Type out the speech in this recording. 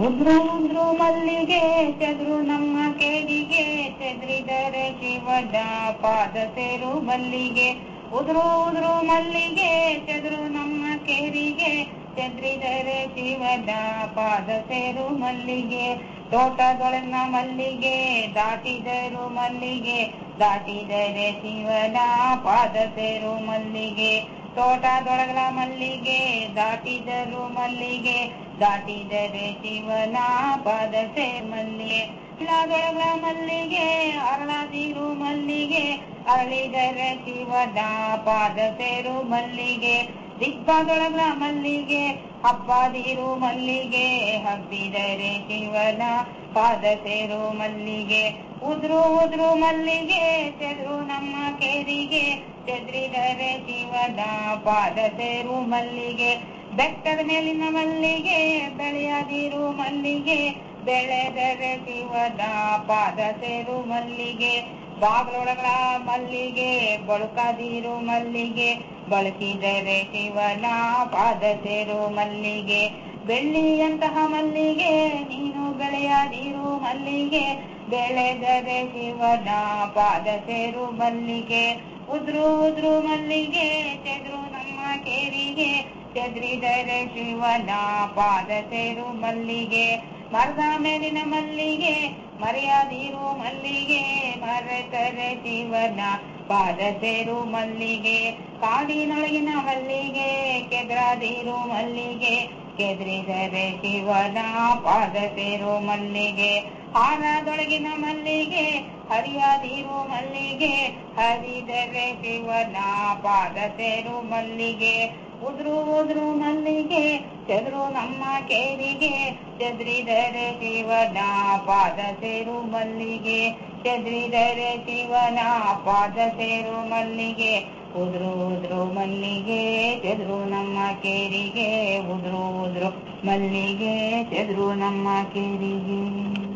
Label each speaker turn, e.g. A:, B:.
A: ಉದ್ರು ಉದ್ರು ಮಲ್ಲಿಗೆ ಚದ್ರು ನಮ್ಮ ಕೇರಿಗೆ ಚದ್ರಿದರೆ ಶಿವದ ಪಾದ ಸೇರು ಮಲ್ಲಿಗೆ. ಉದ್ರು ಉದ್ರು ಮಲ್ಲಿಗೆ ಚದ್ರು ನಮ್ಮ ಕೇರಿಗೆ ಚದ್ರಿದರೆ ಶಿವದ ಪಾದ ಸೇರು ಮಲ್ಲಿಗೆ. ತೋಟಗಳನ್ನ ಮಲ್ಲಿಗೆ, ದಾಟಿದರು ಮಲ್ಲಿಗೆ. ದಾಟಿದರೆ ಶಿವನ ಪಾದ ಸೇರು ಮಲ್ಲಿಗೆ. ತೋಟದೊಳಗಲ ಮಲ್ಲಿಗೆ, ದಾಟಿದರು ಮಲ್ಲಿಗೆ, ದಾಟಿದರೆ ಶಿವನ ಪಾದ ಸೇ ಮಲ್ಲಿಗೆ. ಇಲ್ಲದೊಳಗಲ ಮಲ್ಲಿಗೆ, ಅರಳದಿರು ಮಲ್ಲಿಗೆ, ಅರಳಿದರೆ ಶಿವನ ಪಾದ ಸೇರು ಮಲ್ಲಿಗೆ. ದಿಬ್ಬದೊಳಗಲ ಮಲ್ಲಿಗೆ, ಅಪ್ಪಾದಿರು ಮಲ್ಲಿಗೆ, ಹಬ್ಬಿದರೆ ಶಿವನ ಪಾದ ಸೇರು ಮಲ್ಲಿಗೆ. ಉದ್ರು ಉದ್ರು ಮಲ್ಲಿಗೆ, ಚದ್ರು ನಮ್ಮ ಕೇರಿಗೆ. ಚದ್ರಿದರೆ ಶಿವನ ಪಾದ ಸೇರು ಮಲ್ಲಿಗೆ. ಬೆಟ್ಟದ ಮೇಲಿನ ಮಲ್ಲಿಗೆ, ಬೆಳೆಯದಿರು ಮಲ್ಲಿಗೆ. ಬೆಳೆದರೆ ಶಿವನ ಪಾದ ಸೇರು ಮಲ್ಲಿಗೆ. ಬಾಗಿಲೊಳಗಳ ಮಲ್ಲಿಗೆ, ಬಳುಕದಿರು ಮಲ್ಲಿಗೆ, ಬಳಸಿದರೆ ಶಿವನ ಪಾದ ಸೇರು ಮಲ್ಲಿಗೆ. ಬೆಳ್ಳಿಯಂತಹ ಮಲ್ಲಿಗೆ, ನೀನು ಬೆಳೆಯದಿರು ಮಲ್ಲಿಗೆ. ಬೆಳೆದರೆ ಶಿವನ ಪಾದ ಸೇರು ಮಲ್ಲಿಗೆ. ಉದ್ರು ಉದ್ರು ಮಲ್ಲಿಗೆ, ಚದ್ರು ನಮ್ಮ ಕೇರಿಗೆ. ಚದ್ರಿದರೆ ಶಿವನ ಪಾದ ಸೇರು ಮಲ್ಲಿಗೆ. ಮರದ ಮೇಲಿನ ಮಲ್ಲಿಗೆ, ಮರೆಯದಿರು ಮಲ್ಲಿಗೆ. ಮರೆತರೆ ಜೀವನ ಪಾದ ಸೇರು ಮಲ್ಲಿಗೆ, ಕಾಡಿನೊಳಗಿನ ಮಲ್ಲಿಗೆ, ಕೆದ್ರಾದಿರು ಮಲ್ಲಿಗೆ, ಕೆದ್ರಿದರೆ ಶಿವನ ಪಾದ ಸೇರು ಮಲ್ಲಿಗೆ, ಹಾರದೊಳಗಿನ ಮಲ್ಲಿಗೆ, ಹರಿಯಾದಿರು ಮಲ್ಲಿಗೆ, ಹರಿದರೆ ಶಿವನ ಪಾದ ಸೇರು ಮಲ್ಲಿಗೆ, ಉದ್ರು ಉದ್ರು ಮಲ್ಲಿಗೆ, ಚದ್ರು ನಮ್ಮ ಕೇರಿಗೆ, ಚದ್ರಿದರೆ ಶಿವನ ಪಾದ ಸೇರು ಮಲ್ಲಿಗೆ. ಚದ್ರಿದರೆ ಶಿವನ ಪಾದ ಸೇರು ಮಲ್ಲಿಗೆ ಉದ್ರು ಉದ್ರು ಮಲ್ಲಿಗೆ, ಚದ್ರು ನಮ್ಮ ಕೇರಿಗೆ, ಉದ್ರು ಉದ್ರು ಮಲ್ಲಿಗೆ, ಚದ್ರು ನಮ್ಮ ಕೇರಿಗೆ.